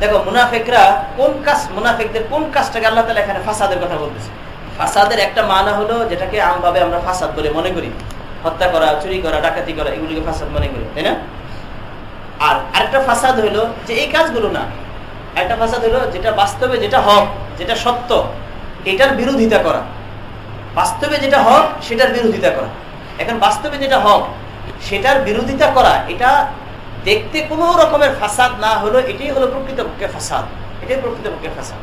দেখো, মুনাফেকরা কোন কাজ মুনাফেকদের কোন কাজটাকে আল্লাহ তালা এখানে ফাসাদের কথা বলতেছে? ফাসাদের একটা মানা হলো যেটাকে আমভাবে আমরা ফাসাদ বলে মনে করি। হত্যা করা, চুরি করা, ডাকাতি করা, এগুলিকে ফাসাদ মনে করি, তাই না? আর আরেকটা ফাসাদ হলো যে এই কাজগুলো না, একটা ফাসাদ হলো যেটা বাস্তবে যেটা হক, যেটা সত্য, এটার বিরোধিতা করা। বাস্তবে যেটা হক, সেটার বিরোধিতা করা। এখন বাস্তবে যেটা হক, সেটার বিরোধিতা করা, এটা দেখতে কোনো রকমের ফাসাদ না হলো এটাই হলো প্রকৃতপক্ষে ফাসাদ। এটাই প্রকৃতপক্ষে ফাসাদ।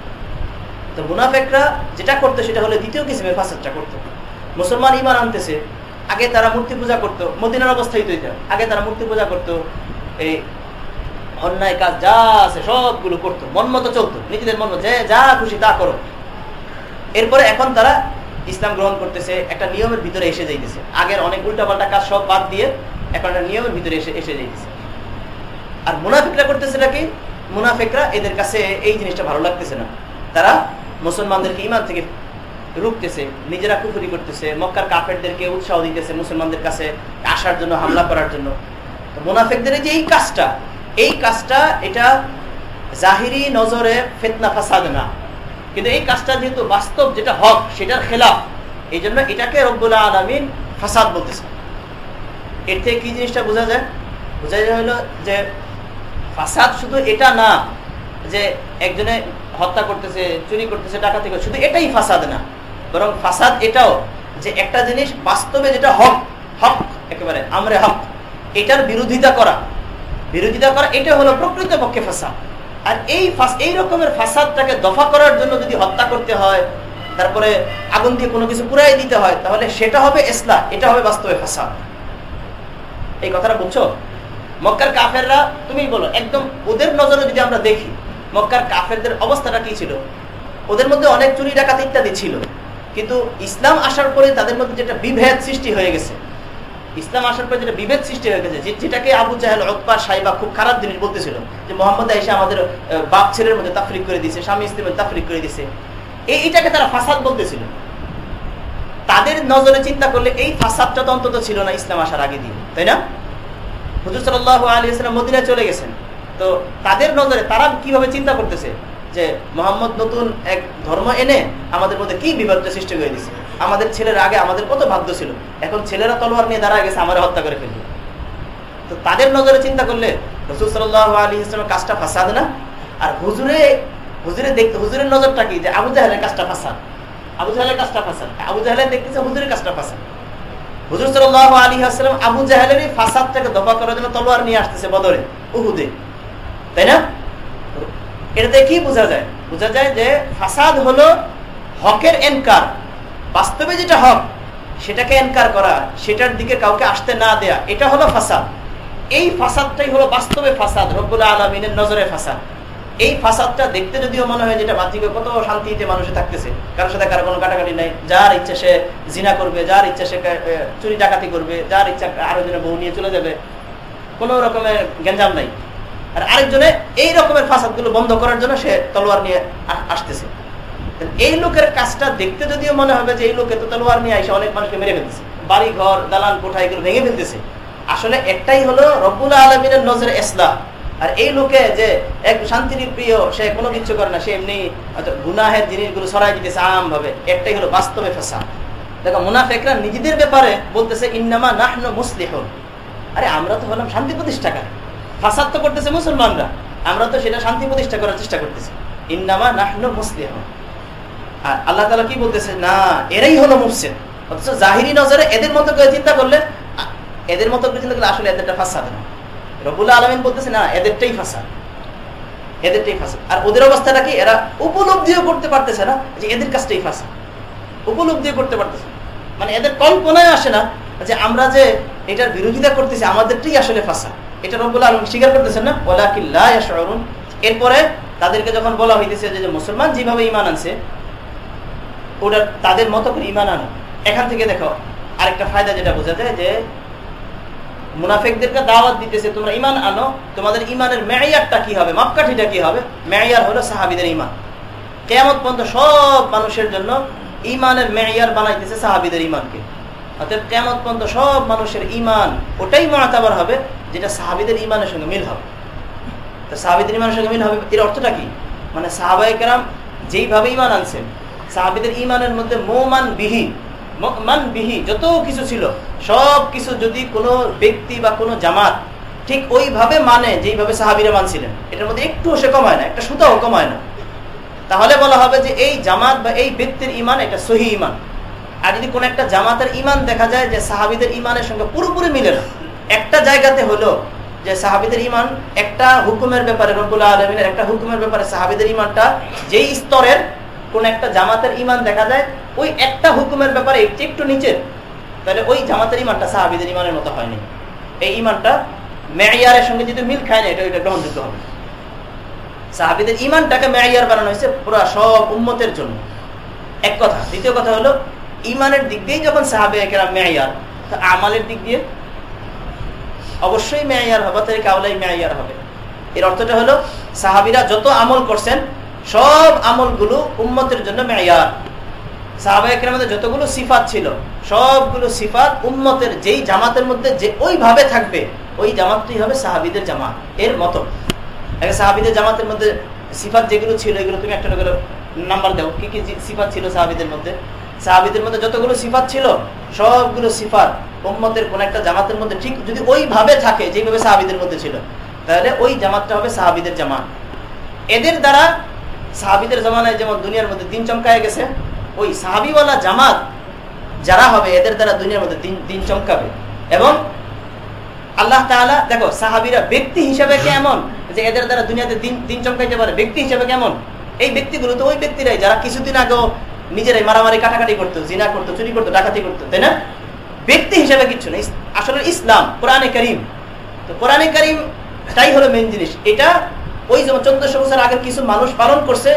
তো মুনাফেকরা যেটা করতো, সেটা হলো দ্বিতীয় কিসিমের ফাসাদটা করতো। মুসলমান ইমান আনতেছে, আগে তারা মূর্তি পূজা করতো, মদিনার অবস্থায় তৈরি আগে তারা মূর্তি পূজা করতো এই অন্যায় কাজ যা আছে, সবগুলো করতো। মন মতো চলতো। নিজেদের মন যে যা খুশি তা করো। এরপরে এখন তারা ইসলাম গ্রহণ করতেছে, একটা নিয়মের ভিতরে এসে যাইতেছে। আগের অনেক উল্টাপাল্টা কাজ সব বাদ দিয়ে এখন একটা নিয়মের ভিতরে এসে এসে যাইতেছে। আর মুনাফিকরা করতেছে নাকি মুনাফিকরা এদের কাছে এই জিনিসটা ভালো লাগতেছে না। তারা মুসলমানদেরকে ইমান থেকে রুখতেছে, নিজেরা কুফুরি করতেছে, মক্কার কাফেরদেরকে উৎসাহ দিতেছে মুসলমানদের কাছে আসার জন্য, হামলা করার জন্য। মুনাফিকদের যে এই কাজটা এই কাজটা এটা জাহিরি নজরে ফেতনা ফাসাদ না। কিন্তু এই কাজটা যেহেতু বাস্তব, যেটা হক, সেটার খেলাফ, এই জন্য এটাকে রব্বুল আলমিন ফাসাদ বলতেছে। এর থেকে কি জিনিসটা বোঝা যায়? বোঝা যায় হলো যে ফাসাদ শুধু এটা না, যে একজনে হত্যা করতেছে, চুরি করতেছে, ডাকাতি করছে শুধু এটাই ফাসাদ না। বরং ফাসাদ এটাও যে একটা জিনিস বাস্তবে যেটা হক হক, একেবারে আমরে হক। এটার বিরোধিতা করা। বিরোধিতা করা, এটা হলো প্রকৃত পক্ষে ফাসাদ। আর এই এই রকমের ফাসাদটাকে দফা করার জন্য যদি হত্যা করতে হয়, তারপরে আগুন দিয়ে কোনো কিছু পুরাই দিতে হয়, তাহলে সেটা হবে এসলা, এটা হবে বাস্তবে ফাসাদ। এই কথাটা বুঝছ মক্কার কাফেররা তুমি বলো, একদম ওদের নজরে যদি আমরা দেখি, মক্কার কাফেরদের অবস্থাটা কি ছিল? ওদের মধ্যে অনেক চুরি ডাকাত ইত্যাদি ছিল। কিন্তু ইসলাম আসার পরে তাদের মধ্যে যেটা বিভেদ সৃষ্টি হয়ে গেছে ইসলাম আসার পরে যেটা বিভেদ সৃষ্টি হয়ে গেছে যেটাকে আবু জাহেল অকবার সাইবা খুব খারাপ জিনিস বলতেছিল, যে মোহাম্মদ এসে আমাদের বাপ ছেলের মধ্যে তাফরিক করে দিছে স্বামী স্ত্রীর মধ্যে তাফরিক করে দিছে এই এটাকে তারা ফাসাদ বলতেছিল। তাদের নজরে চিন্তা করলে এই ফাসাদটা তো অন্তত ছিল না ইসলাম আসার আগে দিয়ে, তাই না? হুজুর সাল্লাহ আলী ইসলাম মদিনায় চলে গেছেন। তো তাদের নজরে তারা কীভাবে চিন্তা করতেছে? যে মোহাম্মদ নতুন এক ধর্ম এনে আমাদের মধ্যে কি বিপদটা সৃষ্টি করে দিচ্ছে আমাদের ছেলের আগে আমাদের কত ভাগ্য ছিল? এখন ছেলেরা তলোয়ার নিয়ে দাঁড়া গেছে, আমার হত্যা করে ফেলবে তো তাদের নজরে চিন্তা করলে রসুল সাল্লাহ আলী ইসলামের কাজটা ফাসাদ না? আর হুজুরে হুজুরে দেখতে, হুজুরের নজরটা কি? যে আবু জাহেলের কাজটা ফাসাদ। আবু জাহেলের কাজটা ফাসাদ। আবু জাহেলের দেখতেছে হুজুরের কাজটা ফাসাদ। হুজুর সাল্লাহ আলী আসসালাম আবু জাহেলের এই ফাসাদটাকে দফা করার জন্য তলোয়ার নিয়ে আসতেছে বদরে, উহুদে। তাই না? এটাতে কি বোঝা যায়? বোঝা যায় যে ফাসাদ হলো হকের এনকার। বাস্তবে যেটা হক, সেটাকে এনকার করা, সেটার দিকে কাউকে আসতে না দেয়া, এটা হলো ফাসাদ। এই ফাসাদটাই হলো বাস্তবে ফাসাদ, রব্বুল আলমিনের নজরে ফাসাদ। এই ফাসাদটা দেখতে যদিও মনে হয় যেটা বাহ্যিক, কত শান্তিতে মানুষে থাকতেছে। কারোর সাথে কারও কোনো কাটাকাটি নাই। যার ইচ্ছা সে জিনা করবে, যার ইচ্ছা সে চুরি ডাকাতি করবে, যার ইচ্ছা আরও জনে বউ নিয়ে চলে যাবে, কোনো রকমের গেঞ্জাম নাই। আর আরেকজনে এই রকমের ফাসাদগুলো বন্ধ করার জন্য সে তলোয়ার নিয়ে আসতেছে। এই লোকের কাজটা দেখতে যদিও মনে হবে যে এই লোকে তো তলোয়ার নিয়ে এসে অনেক মানুষকে মেরে ফেলতেছে। বাড়ি ঘর, দালান কোঠা এগুলো ভেঙে ফেলতেছে। আসলে একটাই হলো রব্বুল আলমিনের নজর ইসলাম আর এই লোকে যে এক শান্তির প্রিয়, সে কোনো কিছু করে না, সে এমনি গুনাহের জিনিসগুলো সরাই দিতেছে আম ভাবে একটাই হলো বাস্তবে ফেসা দেখো, মুনাফেকরা নিজেদের ব্যাপারে বলতেছে, ইন্নামা নাহন মুসলিহ আরে, আমরা তো হলাম শান্তি প্রতিষ্ঠাকার। ফাসাদ তো করতেছে মুসলমানরা। আমরা তো সেটা শান্তি প্রতিষ্ঠা করার চেষ্টা করতেছি। ইন্নামা নাহন মুসলিহ আর আল্লাহ তালা কি বলতেছে? না, এরাই হলো মুফসেদ। অথচ জাহিরি নজরে এদের মতো করে চিন্তা করলে এদের মতো করে চিন্তা করলে আসলে এদেরটা ফাসাদ না। রবুল্লা আলমিন বলতেছে, না, এদেরটাই ফাসাদ। এদেরটাই ফাসাদ। আর ওদের অবস্থাটা কি? এরা উপলব্ধিও করতে পারতেছে না যে এদের কাজটাই ফাসাদ। উপলব্ধিও করতে পারতেছে মানে এদের কল্পনায় আসে না যে আমরা যে এটার বিরোধিতা করতেছি, আমাদেরটাই আসলে ফাঁসা এটা রব্বুল আলম স্বীকার করতেছেন না ওলা কিল্লা এরপরে তাদেরকে যখন বলা হইতেছে যে মুসলমান যেভাবে ইমান আনছে ওটা তাদের মতো করে ইমান আনো। এখান থেকে দেখো, আরেকটা ফায়দা যেটা বোঝা যায় যে, মুনাফেকদেরকে দাওয়াত দিতেছে, তোমরা ইমান আনো, তোমাদের ইমানের মেয়ারটা কি হবে, মাপকাঠিটা কি হবে? মেয়ার হলো সাহাবিদের ইমান কেমন পর্যন্ত সব মানুষের জন্য ইমানের মেয়ার বানাইতেছে সাহাবিদের ইমানকে অর্থাৎ কেমন পর্যন্ত সব মানুষের ইমান ওটাই মতাবার হবে, যেটা সাহাবিদের ইমানের সঙ্গে মিল হবে। তো সাহাবিদের ইমানের সঙ্গে মিল হবে, এর অর্থটা কি? মানে সাহাবাই কেরাম যেইভাবে ইমান আনছেন সাহাবিদের ইমানের মধ্যে মোমান বিহি মান বিহি, যত কিছু ছিল, সব কিছু যদি কোনো ব্যক্তি বা কোনো জামাত ঠিক ওইভাবে মানে যেইভাবে সাহাবিরা মানছিলেন, এটার মধ্যে একটু সে কমায় না, একটা সুতাও কমায় না। তাহলে বলা হবে যে এই জামাত বা এই ব্যক্তির ইমান এটা সহি ইমান আর যদি কোনো একটা জামাতের ইমান দেখা যায় যে সাহাবিদের ইমানের সঙ্গে পুরোপুরি মিলে না, একটা জায়গাতে হলো যে সাহাবিদের ইমান একটা হুকুমের ব্যাপারে রব্বুল্লাহ আলমিনের একটা হুকুমের ব্যাপারে সাহাবিদের ইমানটা যেই স্তরের কোন একটা জামাতের ইমান দেখা যায়, ওই একটা হুকুমের ব্যাপারে একটু নিচের। তাহলে ওই জামাতের ইমানটা সাহাবিদের ইমানের মতো হয়নি। এই ইমানটা মেয়ারের সঙ্গে যদি মিল খায় না, এটা ওইটা গ্রহণযোগ্য হবে। সাহাবিদের ইমানটাকে মেয়ার বানানো হয়েছে পুরো সব উম্মতের জন্য। এক কথা। দ্বিতীয় কথা হলো ইমানের দিক দিয়েই যখন সাহাবে একেরা মেয়ার, তো আমালের দিক দিয়ে অবশ্যই মেয়ার হবে তাই কাউলাই মেয়ার হবে। এর অর্থটা হলো, সাহাবিরা যত আমল করছেন সব আমলগুলো উম্মতের জন্য মেয়ার সাহাবাহিকের যতগুলো সিফাত ছিল, সবগুলো সিফাত উম্মতের যেই জামাতের মধ্যে যে ওইভাবে থাকবে, ওই জামাতটি হবে সাহাবিদের জামাত, এর মতো। সাহাবিদের জামাতের মধ্যে সিফাত যেগুলো ছিল, এগুলো তুমি একটা করে নাম্বার দাও, কি কি সিফাত ছিল সাহাবিদের মধ্যে? সাহাবিদের মধ্যে যতগুলো সিফাত ছিল, সবগুলো সিফাত উম্মতের কোন একটা জামাতের মধ্যে ঠিক যদি ওইভাবে থাকে, যেভাবে সাহাবিদের মধ্যে ছিল, তাহলে ওই জামাতটা হবে সাহাবিদের জামাত। এদের দ্বারা সাহাবিদের জামানায় যেমন দুনিয়ার মধ্যে দিন চমকায় গেছে, ওই সাহাবিওয়ালা জামাত যারা হবে, এদের দ্বারা দুনিয়ার মধ্যে দিন দিন চমকাবে। এবং আল্লাহ তাআলা, দেখো, সাহাবিরা ব্যক্তি হিসাবে কেমন? যে এদের দ্বারা দুনিয়াতে দিন দিন চমকাইতে পারে। ব্যক্তি হিসাবে কেমন? এই ব্যক্তিগুলো তো ওই ব্যক্তিরাই, যারা কিছুদিন আগেও নিজেরাই মারামারি, কাটাকাটি করতো, জিনা করতো, চুরি করতো, ডাকাতি করতো, তাই না? ব্যক্তি হিসাবে কিচ্ছু নেই আসলে ইসলাম, কোরআনে করিম। তো কোরআনে করিম, তাই হলো মেন জিনিস। এটা ওই যেমন চোদ্দশো বছর আগের কিছু মানুষ পালন করছে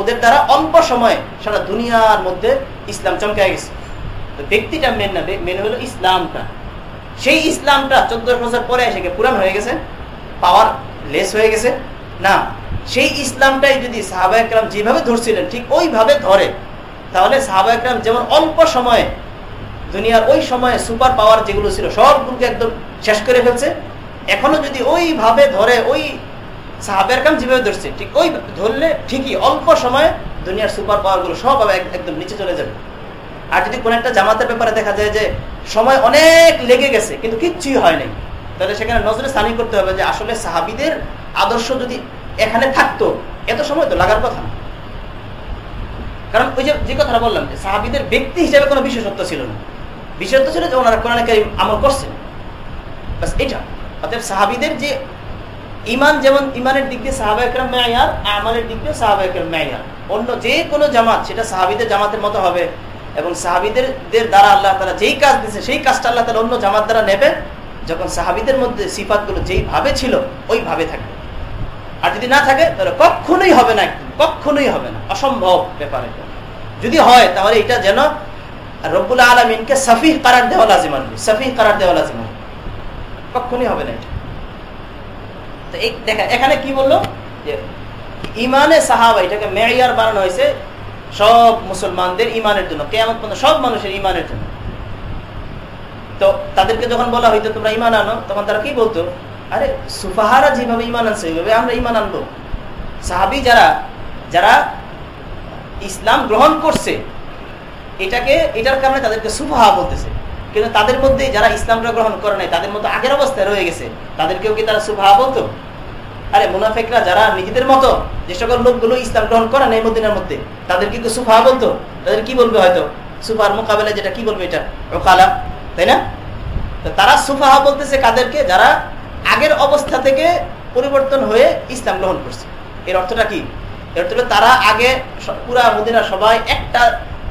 ওদের দ্বারা অল্প সময়ে সারা দুনিয়ার মধ্যে ইসলাম চমকে গেছে। তো ব্যক্তিটা মেন না মেন হলো ইসলামটা। সেই ইসলামটা চোদ্দ বছর পরে এসে পুরান হয়ে গেছে? পাওয়ার লেস হয়ে গেছে? না। সেই ইসলামটাই যদি সাহাবা একরাম যেভাবে ধরছিলেন, ঠিক ওইভাবে ধরে, তাহলে সাহাবা একরাম যেমন অল্প সময়ে দুনিয়ার ওই সময়ে সুপার পাওয়ার যেগুলো ছিল, সবগুলোকে একদম শেষ করে ফেলছে। এখনও যদি ওইভাবে ধরে, ওই সাহাবের কাম যেভাবে ধরছে? ঠিক ওই ধরলে ঠিকই অল্প সময়ে দুনিয়ার সুপার পাওয়ারগুলো সব একদম নিচে চলে যাবে। আর যদি কোন একটা জামাতের ব্যাপারে দেখা যায় যে সময় অনেক লেগে গেছে, কিন্তু কিচ্ছুই হয় নাই, তাহলে সেখানে নজরে স্থানীয় করতে হবে যে আসলে সাহাবিদের আদর্শ যদি এখানে থাকতো, এত সময় তো লাগার কথা না। কারণ ওই যে কথাটা বললাম যে সাহাবিদের ব্যক্তি হিসেবে কোনো বিশেষত্ব ছিল না। বিশেষত্ব ছিল যে ওনারা কোরআন আমল করছেন। এটা অর্থাৎ সাহাবিদের যে ইমান যেমন ইমানের দিক দিয়ে সাহাবাহাম মেয়ার আমানের দিক দিয়ে সাহাবাহাম মেয়ার। অন্য যে কোনো জামাত, সেটা সাহাবিদের জামাতের মতো হবে। এবং সাহাবিদের দ্বারা আল্লাহ তালা যেই কাজ দিচ্ছে সেই কাজটা আল্লাহ তালা অন্য জামাত দ্বারা নেবে। যখন সাহাবিদের মধ্যে সিফাতগুলো যেইভাবে ছিল ওইভাবে থাকবে। আর যদি না থাকে, তাহলে কখনোই হবে না একদম কখনোই হবে না। অসম্ভব ব্যাপারে যদি হয়, তাহলে এটা যেন রব্বুল আলমিনকে সাফিহ কারার দেওয়া লাজিম আনবে। সাফিহ কারার দেওয়া লাজিম আনবে। কখনই হবে না এটা। তো দেখা, এখানে কি বলল? ইমানে সাহাবা, এটাকে মেয়ার বানানো হয়েছে সব মুসলমানদের ইমানের জন্য কেমন পর্যন্ত সব মানুষের ইমানের জন্য। তো তাদেরকে যখন বলা হইতো, তোমরা ইমান আনো, তখন তারা কি বলতো? আরে, সুফাহারা যেভাবে ইমান আনছে, ওইভাবে আমরা ইমান আনব। সাহাবি যারা যারা ইসলাম গ্রহণ করছে, এটাকে, এটার কারণে তাদেরকে সুফাহা বলতেছে। কিন্তু তাদের মধ্যে যারা ইসলামটা গ্রহণ করে নাই, তাদের মতো আগের অবস্থায় রয়ে গেছে, তাদেরকেও কি তারা সুফাহা বলতো? আরে মুনাফেকরা যারা নিজেদের মতো যে সকল লোকগুলো ইসলাম গ্রহণ করে নাই মদিনার মধ্যে, তাদের কি সুফাহা বলতো। তাদের কি বলবে হয়তো? সুফার মোকাবেলা যেটা কি বলবে এটা? ওকালা, তাই না? তারা সুফাহা বলতেছে কাদেরকে? যারা আগের অবস্থা থেকে পরিবর্তন হয়ে ইসলাম গ্রহণ করছে। এর অর্থটা কি? এর অর্থ তারা আগে পুরা মদিনা সবাই একটা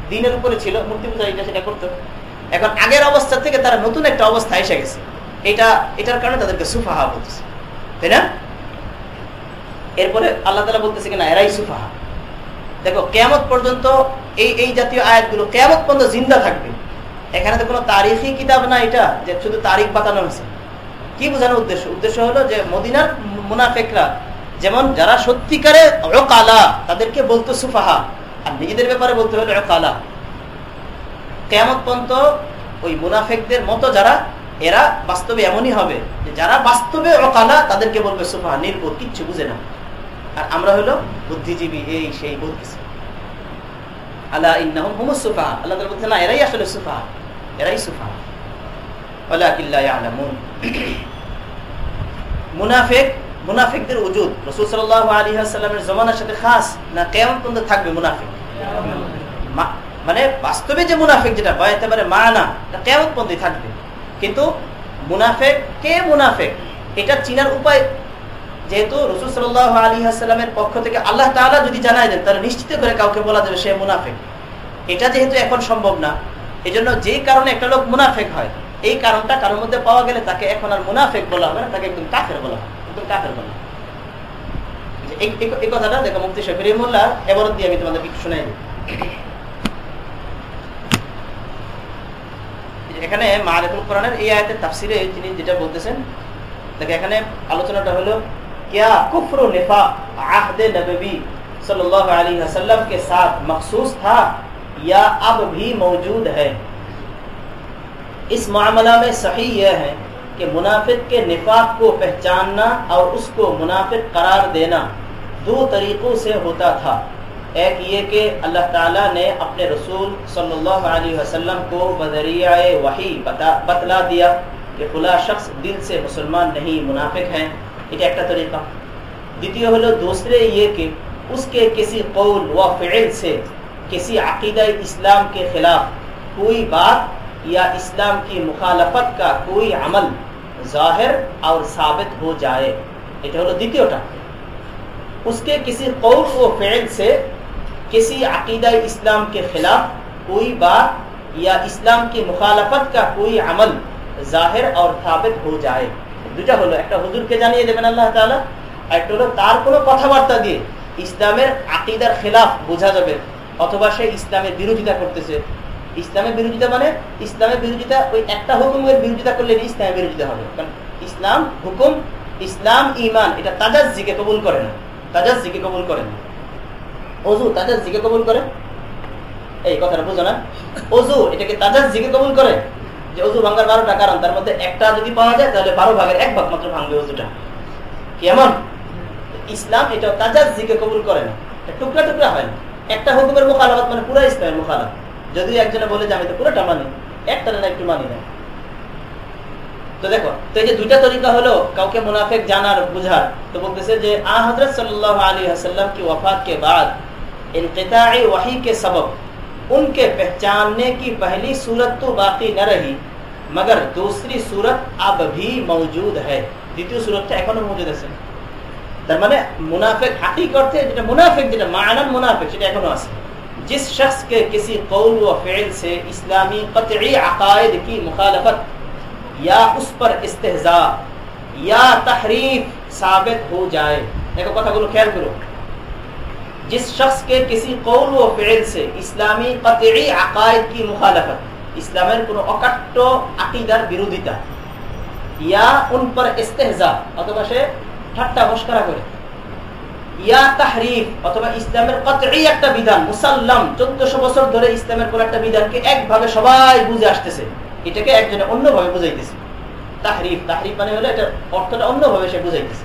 দিনের উপরে ছিল, মূর্তি পূজা এটা সেটা করতো। এখন আগের অবস্থা থেকে তারা নতুন একটা অবস্থা এসে গেছে। এটা, এটার কারণে তাদেরকে সুফাহা বলতেছে। তাই না? এরপরে আল্লাহ তালা বলতেছে কিনা, এরাই সুফাহা। দেখো কেমত পর্যন্ত এই এই জাতীয় আয়াতগুলো কেমত পর্যন্ত জিন্দা থাকবে। এখানে তো কোনো তারিখই কিতাব না এটা, যে শুধু তারিখ বাতানো হয়েছে। কি বোঝানোর উদ্দেশ্য? উদ্দেশ্য হলো যে মদিনার মুনাফেকরা যেমন যারা সত্যিকারে কালা তাদেরকে বলতো সুফাহা, আর নিজেদের ব্যাপারে বলতে হলো কালা কেমন পর্যন্ত ওই মুনাফেকদের মতো যারা, এরা বাস্তবে এমনই হবে যারা বাস্তবে অকালা, তাদেরকে বলবে সুফাহা, নির্বোধ, কিচ্ছু বুঝে না। আর আমরা হলো বুদ্ধিজীবী, এই সেই বলতেছি আল্লাহ সুফাহা আল্লাহ বলছেন না, এরাই আসলে সুফাহা এরাই ইয়ালামুন। মুনাফিক, মুনাফিকদের সাথে খাস না পর্যন্ত থাকবে মুনাফিক? মানে বাস্তবে যে মুনাফিক যেটা, বা একেবারে মানা কেমন পর্যন্ত থাকবে। কিন্তু মুনাফেক কে মুনাফেক? এটা চিনার উপায় যেহেতু রসুল সাল্লাহ আলী আসসালামের পক্ষ থেকে আল্লাহ তালা যদি জানায় দেন, তাহলে নিশ্চিত করে কাউকে বলা যাবে সে মুনাফেক। এটা যেহেতু এখন সম্ভব না, এজন্য যে কারণে একটা লোক মুনাফেক হয়, এই কারণটা কারোর মধ্যে পাওয়া গেলে তাকে এখন আর মুনাফেক বলা হবে না, তাকে একদম কাফের বলা হবে, একদম কাফের বলা এই কথাটা দেখো মুক্তি মোল্লা এবার দিয়ে আমি তোমাদের এখানে কোরআনের এই তাফসিরে তিনি যেটা বলতেছেন, দেখো এখানে আলোচনাটা হলো کیا کفر و نفا عہد نبوی صلی اللہ علیہ وسلم کے ساتھ مخصوص تھا یا اب بھی موجود ہے؟ اس معاملہ میں صحیح یہ ہے کہ منافق کے نفاق کو پہچاننا اور اس کو منافق قرار دینا دو طریقوں سے ہوتا تھا۔ ایک یہ کہ اللہ تعالیٰ نے اپنے رسول صلی اللہ علیہ وسلم کو بذریعہ وحی بتلا دیا کہ خلا شخص دل سے مسلمان نہیں، منافق ہیں۔ یہ ایک طریقہ دیتیو ہلو دوسرے یہ کہ اس کے کسی قول و فعل سے کسی عقیدہ اسلام کے خلاف کوئی بات یا اسلام کی مخالفت کا کوئی عمل ظاہر اور ثابت ہو جائے এটা دیتیو দ্বিতীয়টা। اس کے کسی قول و فعل سے کسی عقیدہ اسلام کے خلاف کوئی بات یا اسلام کی مخالفت کا کوئی عمل ظاہر اور ثابت ہو جائے দুটা হলো, একটা হুজুরকে জানিয়ে দেবেন আল্লাহ তাআলা একটা হলো তার কোনো কথাবার্তা দিয়ে ইসলামের আকিদার খেলাফ বোঝা যাবে, অথবা সে ইসলামের বিরোধিতা করতেছে। ইসলামের বিরোধিতা মানে ইসলামের বিরোধিতা, ওই একটা হুকুমের বিরোধিতা করলে ইসলামের বিরোধিতা হবে। কারণ ইসলাম হুকুম, ইসলাম ইমান এটা তাজাজ জিকে কবুল করে না। তাজাজ জিকে কবুল করে না। অজু তাজাজ জিকে কবুল করে? এই কথাটা বুঝো না। অজু এটাকে তাজাজ জিকে কবুল করে? যে উজু ভাঙার বারোটা কারণ, তার মধ্যে একটা যদি পাওয়া যায়, তাহলে বারো ভাগের এক ভাগ মাত্র ভাঙবে উজুটা কেমন ইসলাম এটা তাজাজিকে কবুল করে না। টুকরা টুকরা হয় না। একটা হুকুমের মুখালাবাদ মানে পুরো ইসলামের মোকালাম যদি একজনে বলে যে আমি তো পুরোটা মানি, একটা না একটু মানি না। তো দেখো, তো এই যে দুইটা তরিকা হলো, কাউকে মুনাফেক জানার, বুঝার। তো বলতেছে যে আহ হজরত সাল্লাহ আলী আসাল্লাম কি ওয়াফাত কে বাদ? ইনকেতা ওয়াহি কে সবক उनके पहचानने की पहली सूरत तो बाकी न रही मगर दूसरी सूरत अब भी मौजूद है দ্বিতীয় সুরতটা এখনো মজুদ আছে তার মানে মুনাফিক হাকিক অর্থে যেটা মুনাফিক যেটা মানান মুনাফিক সেটা এখনো আছে जिस शख्स के किसी कौल व फ़िल से इस्लामी कतई अकायद की मुखालफत या उस पर इस्तेजा या तहरीफ साबित हो जाए देखो কথাগুলো খেয়াল করো जिस शख्स के किसी कौल व फ़िल से इस्लामी कतई अकायद की मुखालफत ইসলামের কোন অকাট্য আকিদার বিরোধিতা ইয়া উন পর ইস্তেহজা অথবা সে ঠাট্টা মস্করা করে ইয়া তাহরিফ অথবা ইসলামের কতই একটা বিধান মুসাল্লাম চোদ্দশো বছর ধরে ইসলামের কোন একটা বিধানকে একভাবে সবাই বুঝে আসতেছে এটাকে একজনে অন্যভাবে বুঝাইতেছে তাহরিফ তাহরিফ মানে হলো এটা অর্থটা অন্যভাবে সে বুঝাইতেছে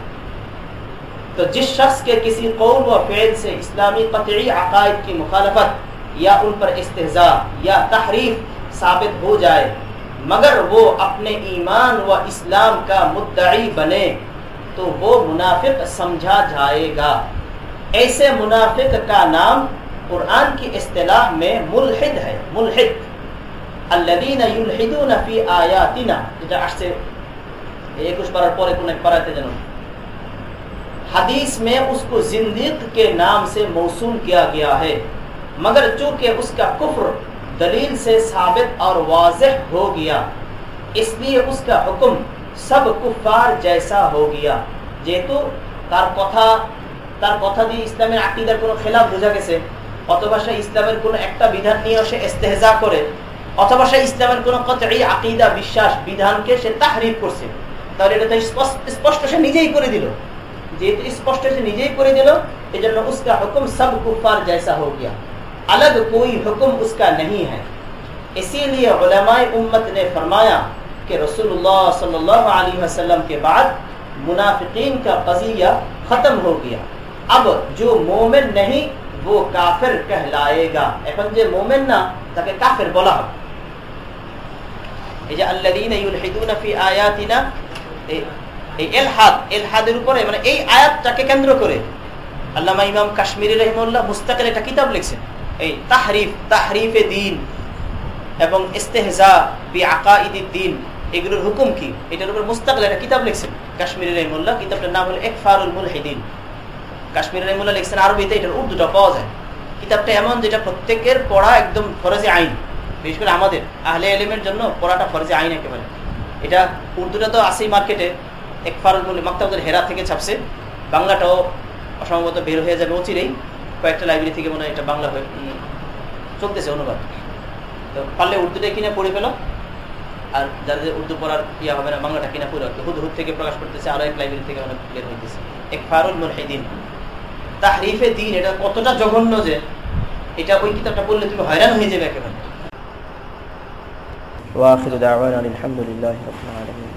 تو جس شخص کے کسی قول و فعل سے اسلامی قطعی عقائد کی مخالفت یا ان پر استحضاء یا تحریف ثابت ہو جائے، مگر وہ اپنے ایمان و اسلام کا مدعی بنے، تو وہ منافق سمجھا جائے گا۔ ایسے منافق کا نام قرآن کی اصطلاح میں ملحد ہے، ملحد۔ الذین یلحدون فی آیاتنا ایک اس پر پورے کو نہیں پڑھتے جنوں हदीस में उसको जिंदीक के नाम से मौसूल किया गया है मगर चूंकि उसका कुफ्र दलील से साबित और वाजह हो गया इसलिए उसका हुक्म सब कुफार जैसा हो गया যেহেতু তার কথা তার কথা দিয়ে ইসলামের আকিদার কোনো খেলাফ বোঝা গেছে অথবা সে ইসলামের কোনো একটা বিধান নিয়ে সে ইস্তেহজা করে অথবা সে ইসলামের কোনো কতই আকিদা বিশ্বাস বিধানকে সে তাহরিফ করছে তাহলে এটা তো স্পষ্ট সে নিজেই করে দিল جیتو যেহেতু سے সে নিজেই করে দিল এজন্য اس کا حکم سب کفار جیسا ہو گیا۔ الگ کوئی حکم اس کا نہیں ہے۔ اسی لیے علماء امت نے فرمایا کہ رسول اللہ صلی اللہ علیہ وسلم کے بعد منافقین کا قضیہ ختم ہو گیا۔ اب جو مومن نہیں، وہ کافر کہلائے گا۔ এখন যে মোমেন না তাকে কাফের বলা হবে এই যে আল্লাযীনা ইউলহিদুনা ফি আয়াতিনা এই এলহাদ, এলহাদের উপরে মানে এই আয়াতটাকে কেন্দ্র করে আল্লামা ইমাম কাশ্মীর রহমুল্লাহ মুস্তাকের একটা কিতাব লিখছেন। এই তাহরিফ, তাহরিফে দিন এবং ইস্তেহজা বি আকাইদিদ দিন, এগুলোর হুকুম কি? এটার উপর মুস্তাকিল একটা কিতাব লিখছেন কাশ্মীর রহমুল্লাহ কিতাবটার নাম হলো একফারুল মুলহিদিন। কাশ্মীর রহমুল্লাহ লিখছেন আরবিতে, এটার উর্দুটা পাওয়া যায়। কিতাবটা এমন যেটা প্রত্যেকের পড়া একদম ফরজে আইন, বিশেষ করে আমাদের। আহলে এলিমের জন্য পড়াটা ফরজে আইন একেবারে। এটা উর্দুটা তো আসেই মার্কেটে একফারুল মুল মাক্তাবুল হেরা থেকে ছাপছে বাংলাটাও অসম্ভবত বের হয়ে যাবে অচিরেই কয়েকটা লাইব্রেরি থেকে মনে হয় এটা বাংলা হয়ে চলতেছে অনুবাদ তো পারলে উর্দুটা কিনে পড়ে পেল আর যাদের উর্দু পড়ার ইয়া হবে না বাংলাটা কিনা পুরো হুদ হুদ থেকে প্রকাশ করতেছে আরো এক লাইব্রেরি থেকে অনেক বের হইতেছে এক ফারুল মুলহিদিন তাহরিফে দিন এটা কতটা জঘন্য যে এটা ওই কিতাবটা পড়লে তুমি হয়রান হয়ে যাবে একেবারে واخر دعوانا الحمد لله رب العالمين